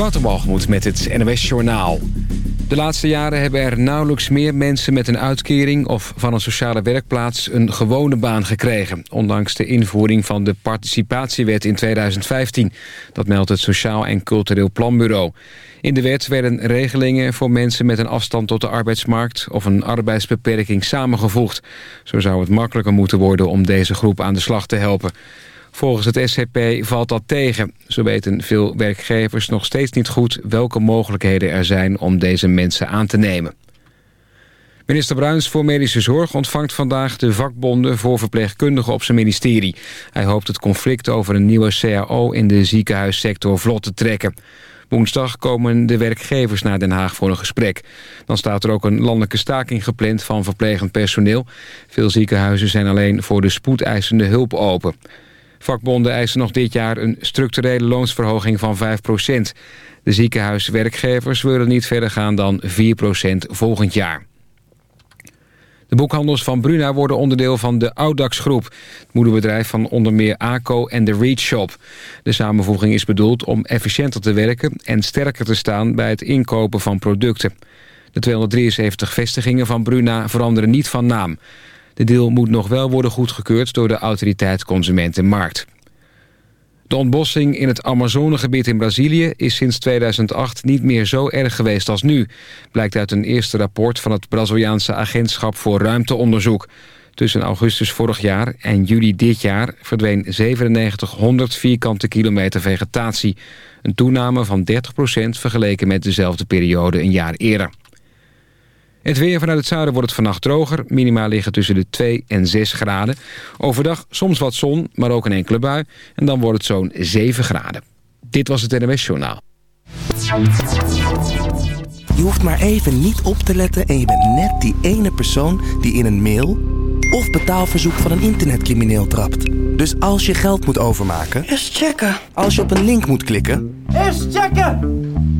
Waterbalgemoed met het NOS Journaal. De laatste jaren hebben er nauwelijks meer mensen met een uitkering... of van een sociale werkplaats een gewone baan gekregen... ondanks de invoering van de participatiewet in 2015. Dat meldt het Sociaal en Cultureel Planbureau. In de wet werden regelingen voor mensen met een afstand tot de arbeidsmarkt... of een arbeidsbeperking samengevoegd. Zo zou het makkelijker moeten worden om deze groep aan de slag te helpen. Volgens het SCP valt dat tegen. Zo weten veel werkgevers nog steeds niet goed welke mogelijkheden er zijn om deze mensen aan te nemen. Minister Bruins voor Medische Zorg ontvangt vandaag de vakbonden voor verpleegkundigen op zijn ministerie. Hij hoopt het conflict over een nieuwe CAO in de ziekenhuissector vlot te trekken. Woensdag komen de werkgevers naar Den Haag voor een gesprek. Dan staat er ook een landelijke staking gepland van verplegend personeel. Veel ziekenhuizen zijn alleen voor de spoedeisende hulp open. Vakbonden eisen nog dit jaar een structurele loonsverhoging van 5% De ziekenhuiswerkgevers willen niet verder gaan dan 4% volgend jaar. De boekhandels van Bruna worden onderdeel van de Audax Groep. Het moederbedrijf van onder meer ACO en de Reach Shop. De samenvoeging is bedoeld om efficiënter te werken... en sterker te staan bij het inkopen van producten. De 273 vestigingen van Bruna veranderen niet van naam. De deal moet nog wel worden goedgekeurd door de autoriteit Consumentenmarkt. De ontbossing in het Amazonegebied in Brazilië is sinds 2008 niet meer zo erg geweest als nu, blijkt uit een eerste rapport van het Braziliaanse Agentschap voor Ruimteonderzoek. Tussen augustus vorig jaar en juli dit jaar verdween 9700 vierkante kilometer vegetatie. Een toename van 30% vergeleken met dezelfde periode een jaar eerder. Het weer vanuit het zuiden wordt het vannacht droger. Minima liggen tussen de 2 en 6 graden. Overdag soms wat zon, maar ook een enkele bui. En dan wordt het zo'n 7 graden. Dit was het NWS Journaal. Je hoeft maar even niet op te letten en je bent net die ene persoon die in een mail of betaalverzoek van een internetcrimineel trapt. Dus als je geld moet overmaken... Eerst checken. Als je op een link moet klikken... Eerst checken!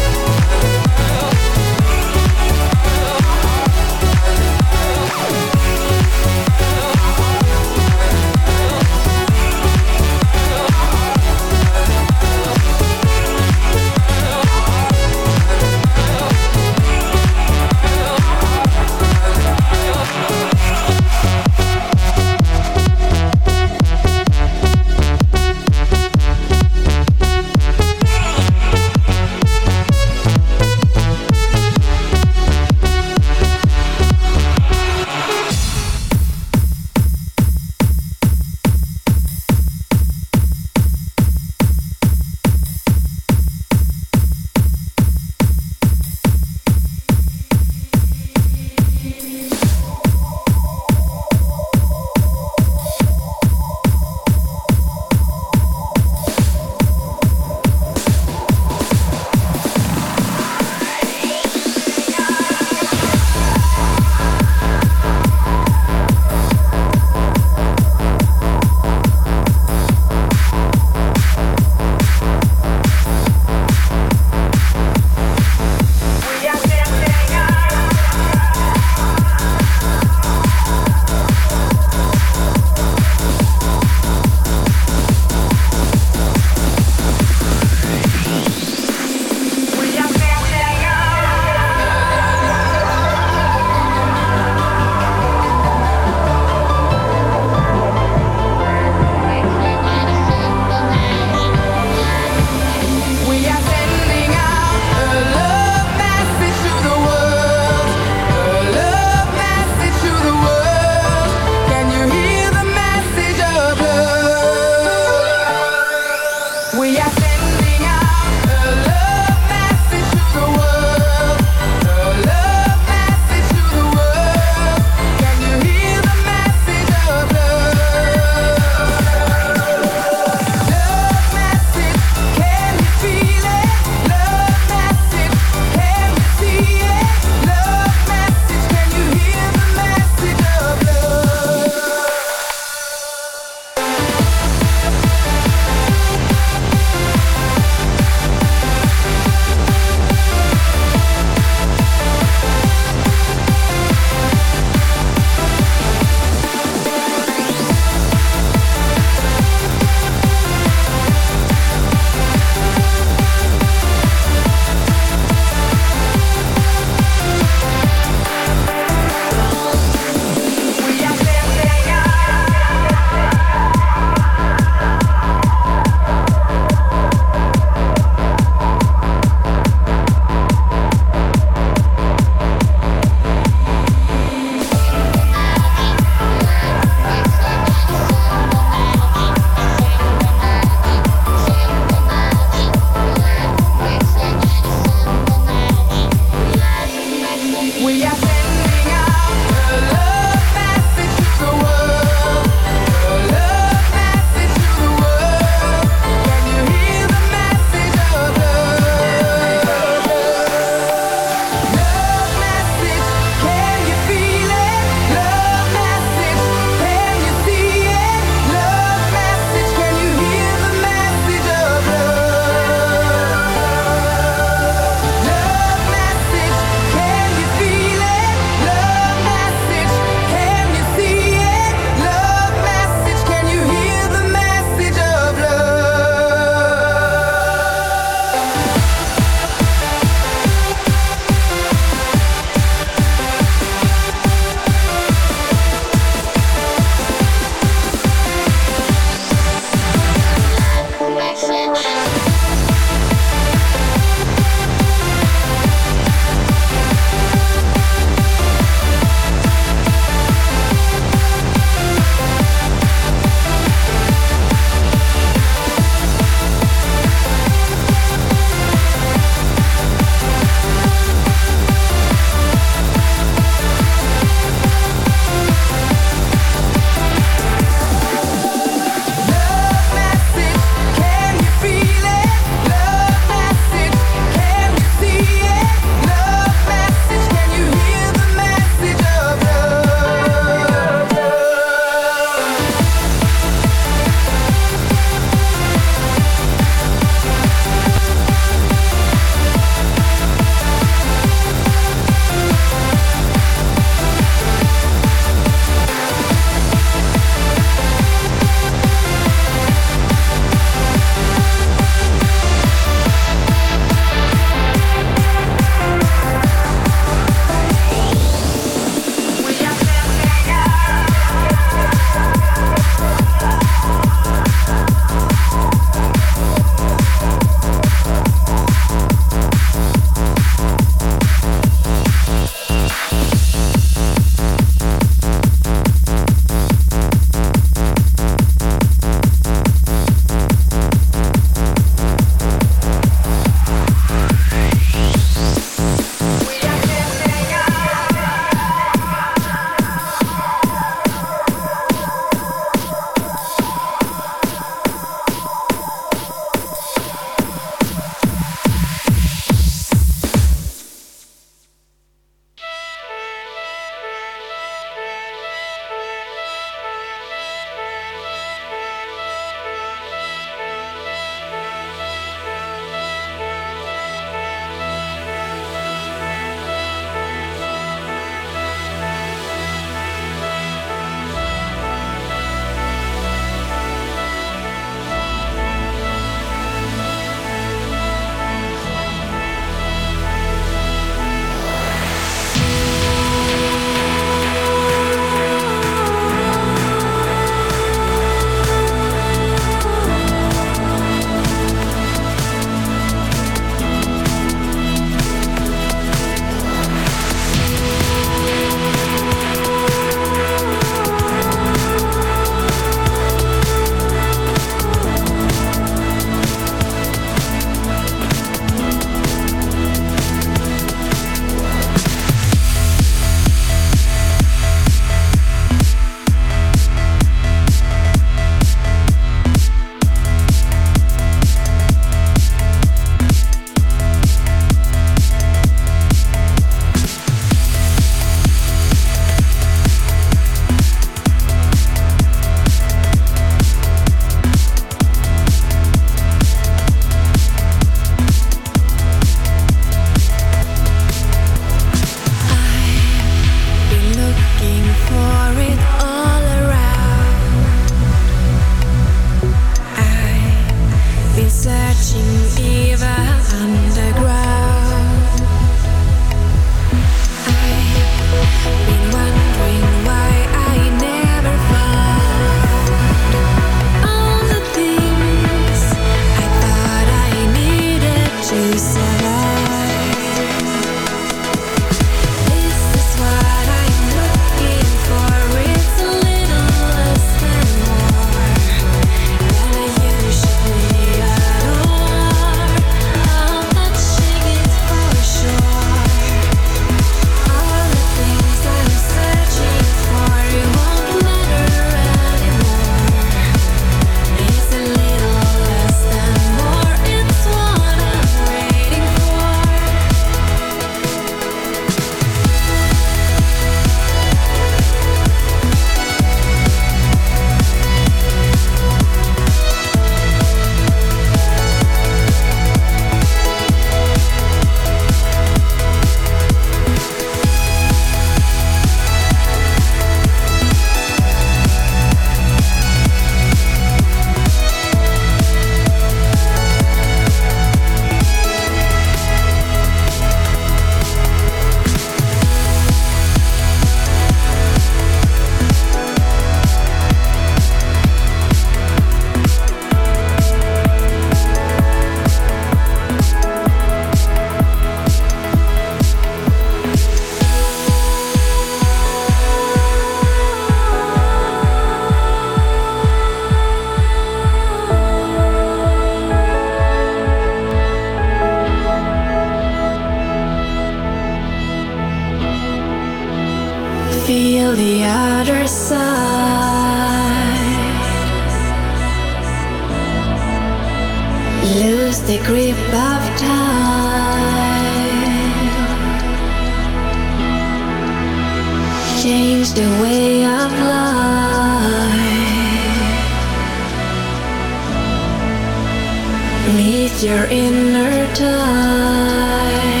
Meet your inner time.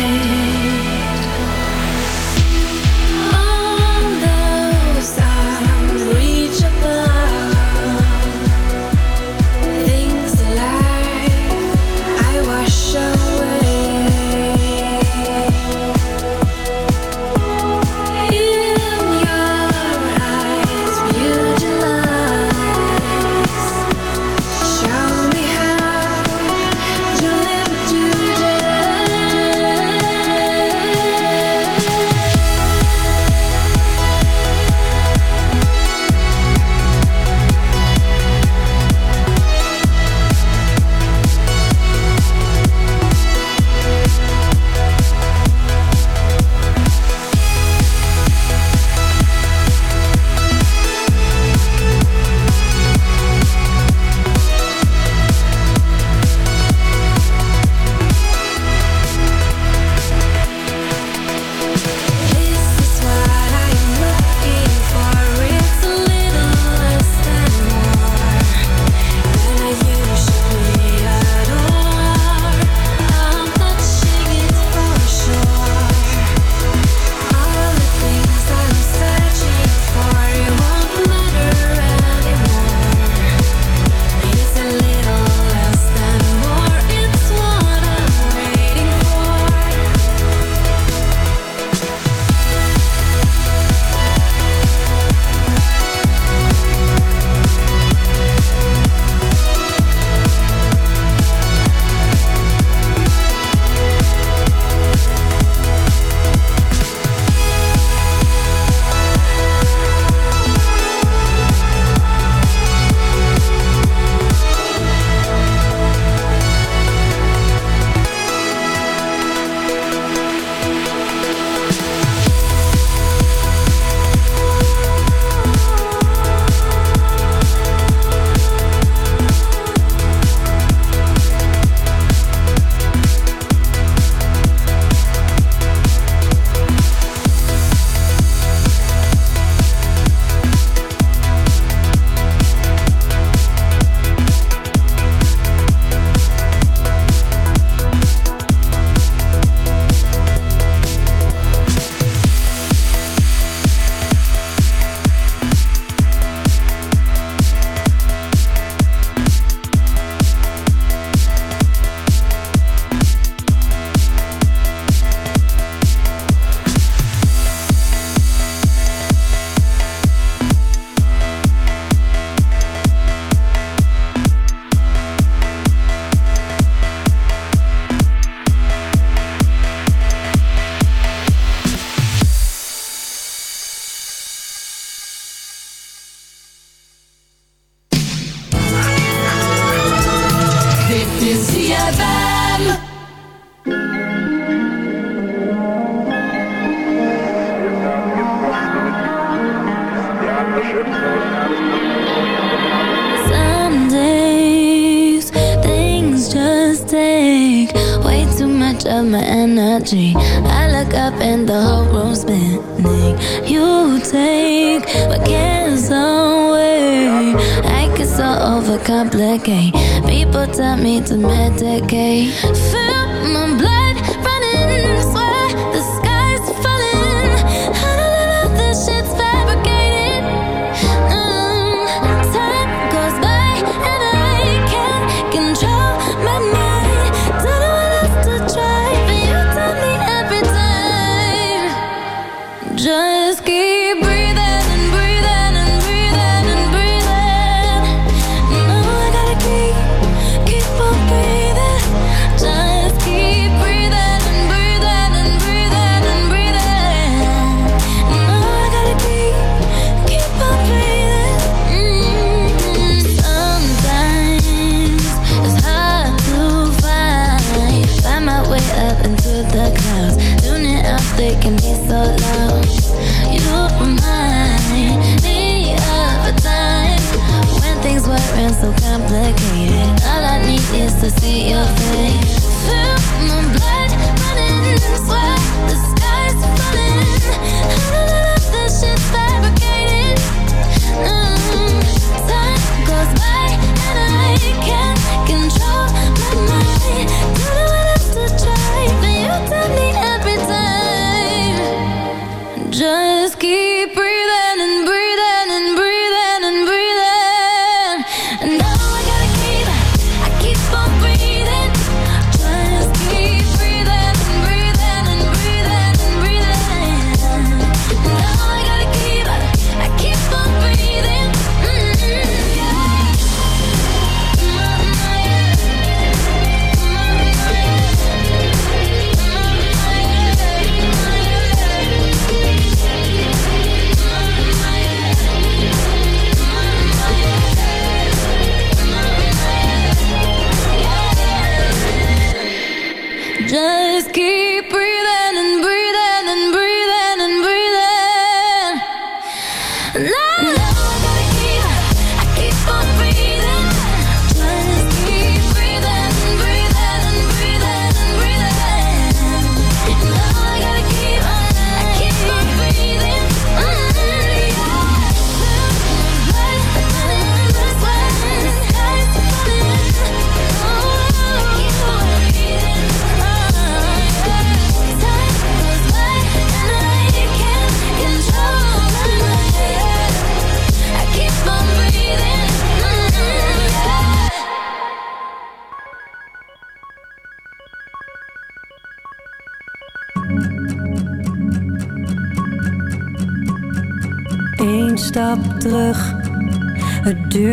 Medicate. Feel my blood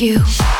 you.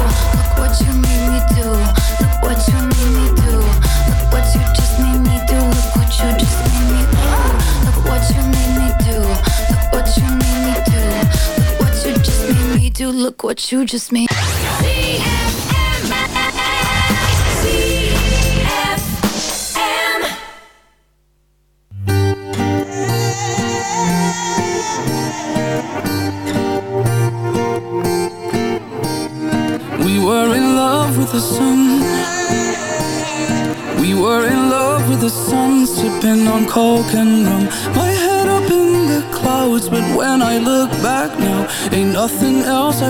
Look what you just made. We were in love with the sun. We were in love with the sun, sipping on coke and rum. My head up in the clouds, but when I look back now, ain't nothing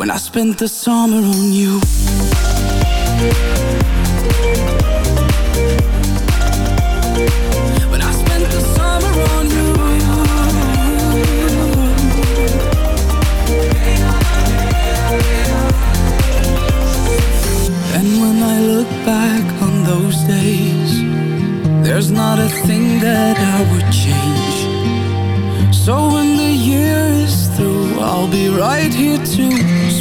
When I spent the summer on you. When I spent the summer on you. And when I look back on those days, there's not a thing that I would change. So when the year is through, I'll be right here to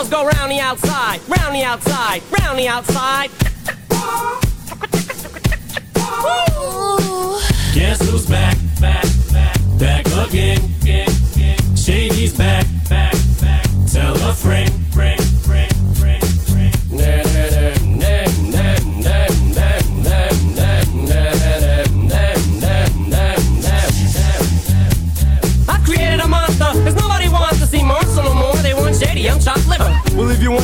Girls go round the outside, round the outside, round the outside. Guess who's back, back, back, back again. Shady's back, back, back. Tell a friend, friend,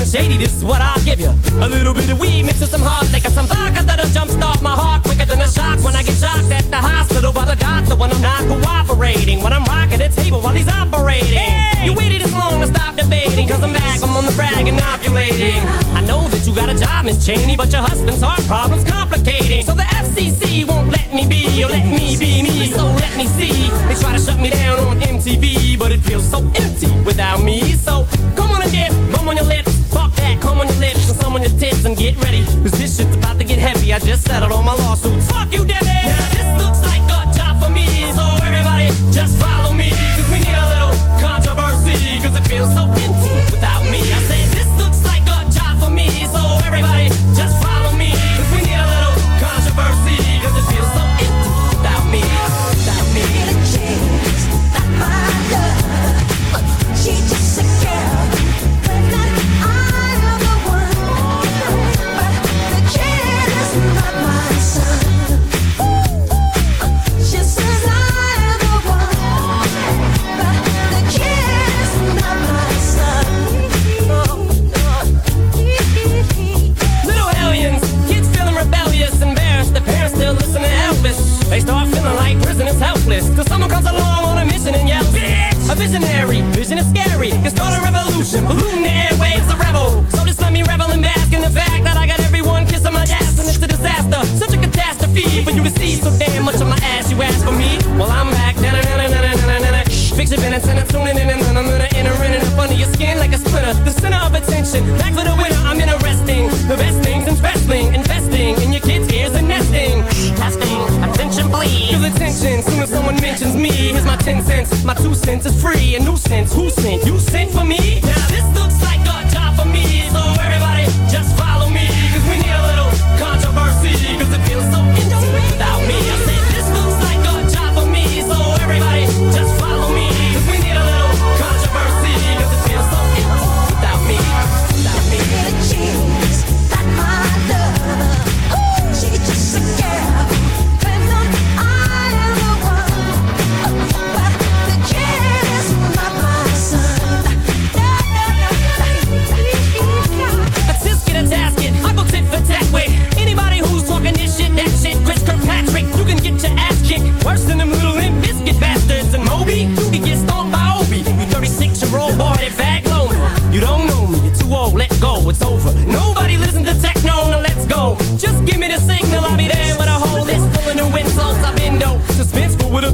If shady, this is what I'll give you. A little bit of weed mixed with some hard liquor, some vodka that'll jumpstart my heart quicker than a shock when I get shocked at the hospital by the doctor when I'm not cooperating. When I'm rocking the table while he's operating. You waited this long to stop debating, cause I'm back, I'm on the brag and ovulating. I know that you got a job, Miss Cheney, but your husband's heart problem's complicating. So the FCC won't let me be, or let me be me, so let me see. They try to shut me down on MTV, but it feels so empty without me. So come on and dip, bum on your lips, that, come on your lips, and some on your tits, and get ready. Cause this shit's about to get heavy. I just settled all my lawsuits. Fuck you, Debbie! Now this looks like a job for me, so everybody just follow me. Cause we need a little controversy, cause it feels so empty without me. I say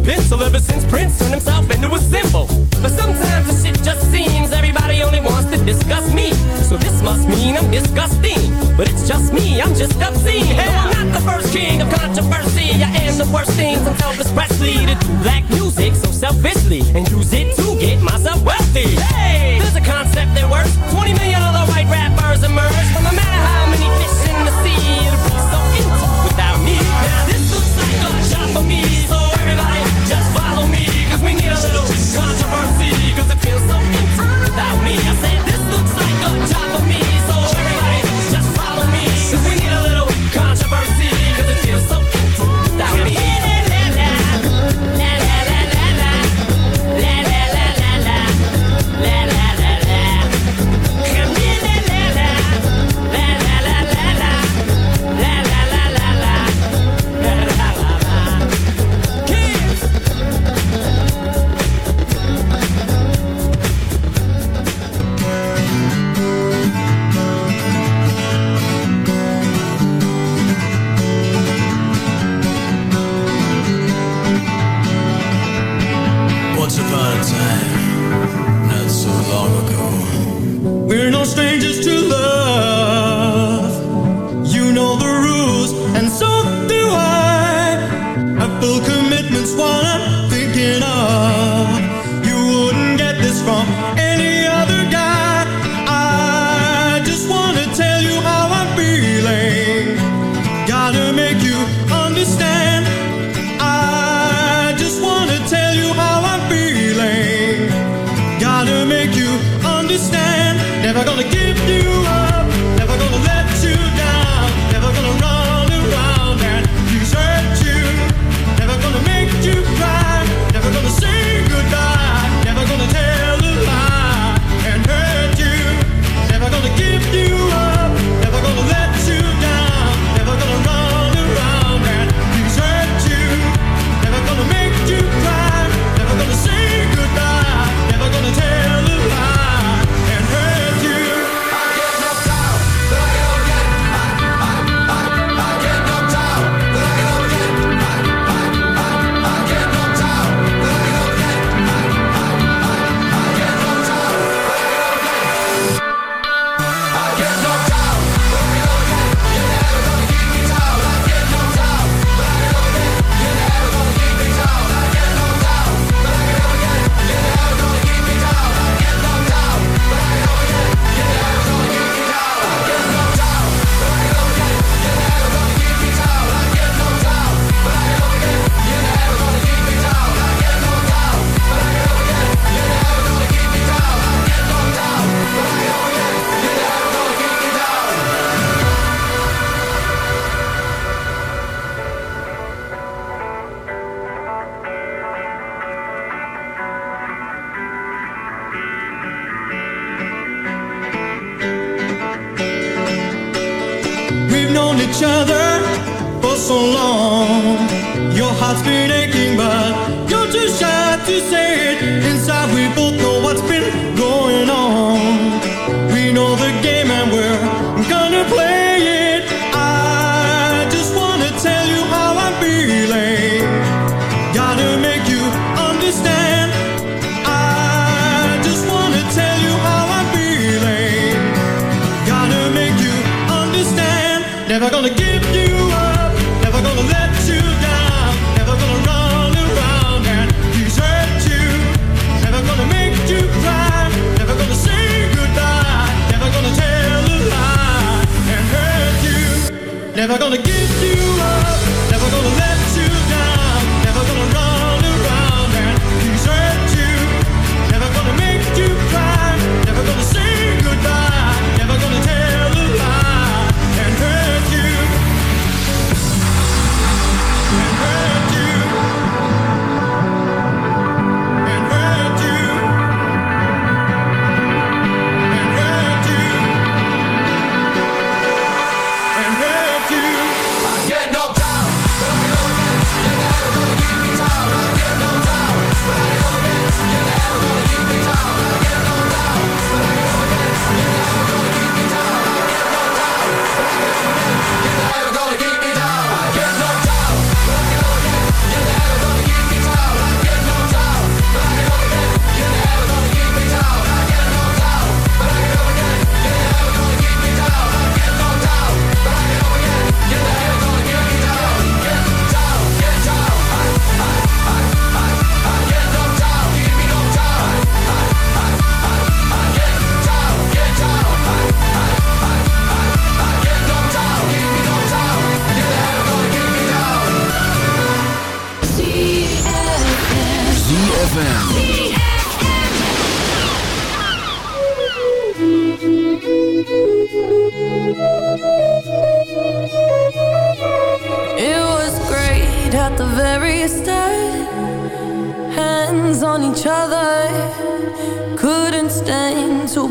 pencil ever since Prince turned himself into a symbol. But sometimes the shit just seems everybody only wants to discuss me. So this must mean I'm disgusting. But it's just me, I'm just obscene. Hey, I'm not the first king of controversy. I am the worst thing from Elvis Presley to do black music so selfishly and use it to get myself wealthy. Hey! I'm gonna get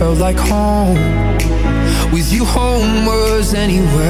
Felt like home. With you, home was anywhere.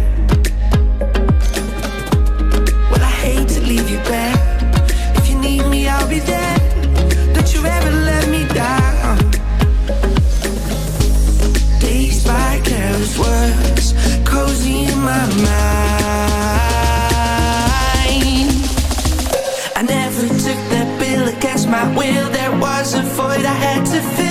I had to fill.